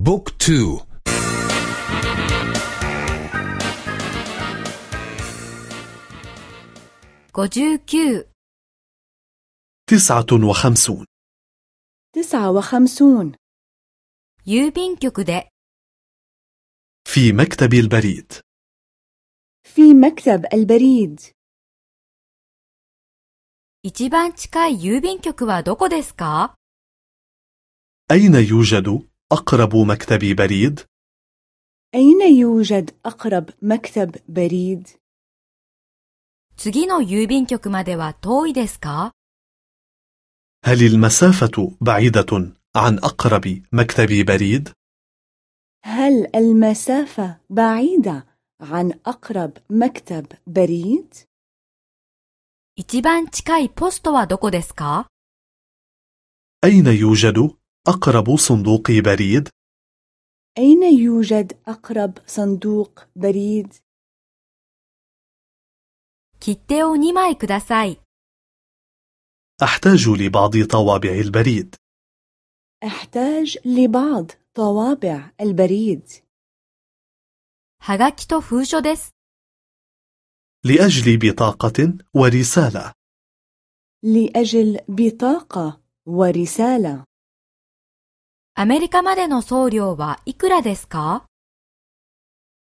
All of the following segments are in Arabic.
بوك تو تسعة وخمسون تسعة وخمسون 郵便局で في مكتب البريد في مكتب البريد 一番近い郵便局はどこですか أين يوجد أقرب مكتب بريد؟ أين يوجد أقرب مكتب بريد؟ 次の郵便局までは遠いですか هل المسافة بعيدة عن أقرب مكتب بريد؟ هل المسافة بعيدة عن أقرب مكتب بريد؟ 一番近いポストはどこですか أين يوجد أقرب صندوق بريد؟ أين يوجد أقرب صندوق بريد؟ 切手を2枚ください。 أحتاج لبعض طوابع البريد أحتاج لبعض طوابع البريد はがきと封書です。 لأجل بطاقة ورسالة لأجل بطاقة ورسالة アメリカまでの送料はいくらですか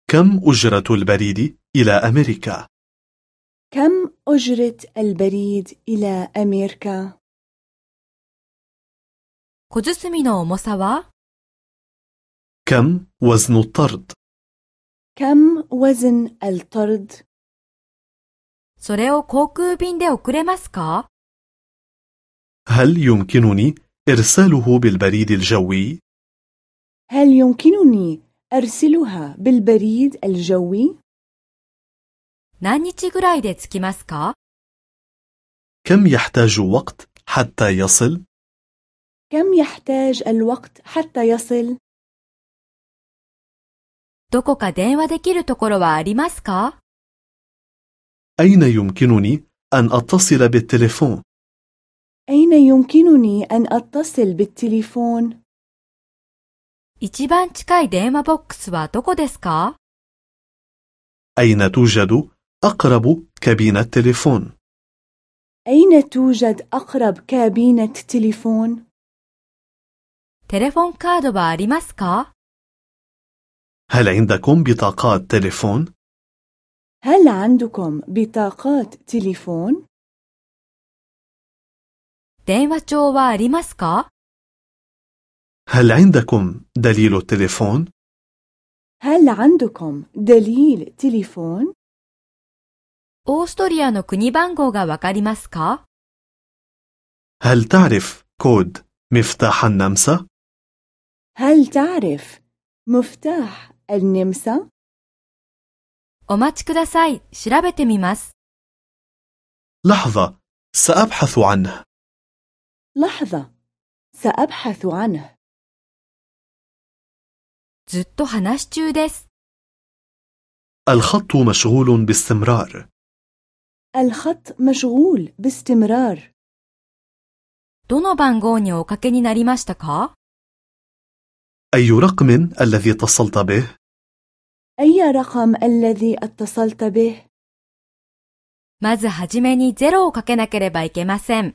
كم أجرة البريد إلى أمريكا؟ كم أجرة البريد إلى أمريكا؟ 小包の重さは كم وزن الطرد؟ كم وزن الطرد؟ それを航空便で送れますか هل يمكنني إرساله بالبريد الجوي؟ هل يمكنني أرسلها بالبريد الجوي؟ 何日ぐらいで着きますか كم يحتاج وقت حتى يصل؟ كم يحتاج الوقت حتى يصل؟ どこか電話できるところはありますか أين يمكنني أن أتصل بالتليفون؟ أين يمكنني أن أتصل بالتليفون؟ 一番近い電話ボックスはどこですか أين توجد أقرب كابينة تليفون؟ أين توجد أقرب كابينة تليفون؟ テレフォンカードはありますか هل عندكم بطاقات تليفون؟ هل عندكم بطاقات تليفون؟ 電話帳はありますか هل عندكم دليل التليفون؟ هل عندكم دليل تليفون؟ オーストリアの国番号がわかりますか هل تعرف كود مفتاح النمسا؟ هل تعرف مفتاح النمسا؟ お待ちください。調べてみます。 لحظة سأبحث عنه لحظة سأبحث عنه ずっと話し中です。 الخط مشغول باستمرار الخط مشغول باستمرار どの番号におかけになりましたか أي رقم الذي اتصلت به؟ أي رقم الذي اتصلت به؟ まずはじめにゼロをかけなければいけません。